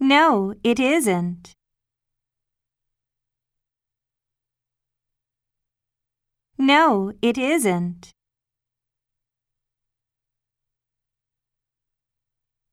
No, it isn't. No, it isn't.